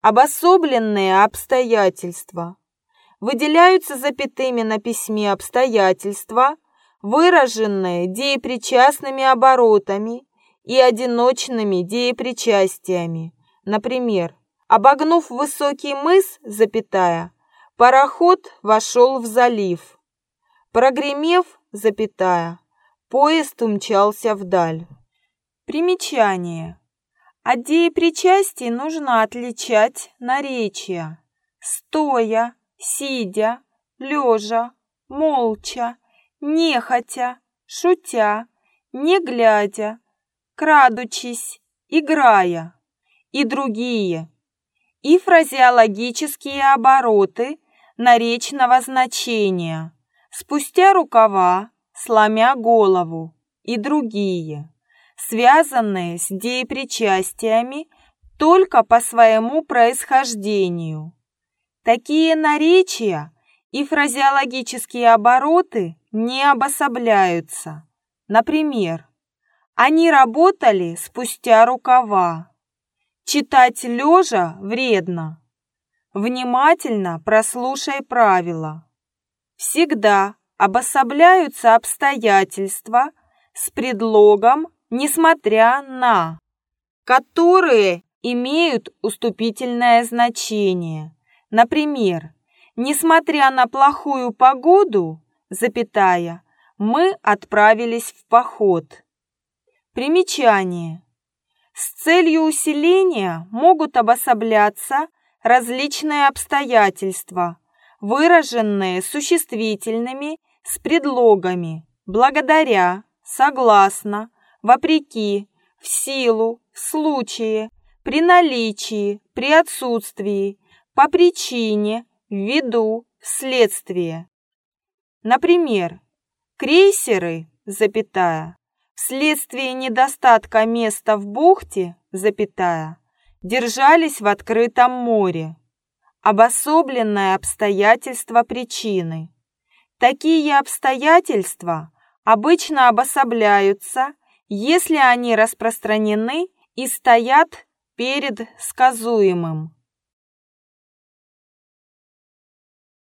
Обособленные обстоятельства. Выделяются запятыми на письме обстоятельства, выраженные деепричастными оборотами и одиночными деепричастиями. Например, обогнув высокий мыс, запятая, пароход вошел в залив. Прогремев, запятая, поезд умчался вдаль. Примечание. От деепричастий нужно отличать наречия. Стоя, сидя, лежа, молча, нехотя, шутя, не глядя, крадучись, играя. И другие, и фразеологические обороты наречного значения, спустя рукава, сломя голову. И другие, связанные с деепричастиями только по своему происхождению. Такие наречия и фразеологические обороты не обособляются. Например, они работали спустя рукава. Читать лежа вредно. Внимательно прослушай правила. Всегда обособляются обстоятельства с предлогом «несмотря на», которые имеют уступительное значение. Например, несмотря на плохую погоду, запятая, мы отправились в поход. Примечание. С целью усиления могут обособляться различные обстоятельства, выраженные существительными с предлогами благодаря, согласно, вопреки, в силу, в случае, при наличии, при отсутствии, по причине, ввиду, вследствие. Например, крейсеры, запятая, вследствие недостатка места в бухте, запятая, держались в открытом море. Обособленное обстоятельство причины. Такие обстоятельства обычно обособляются, если они распространены и стоят перед сказуемым.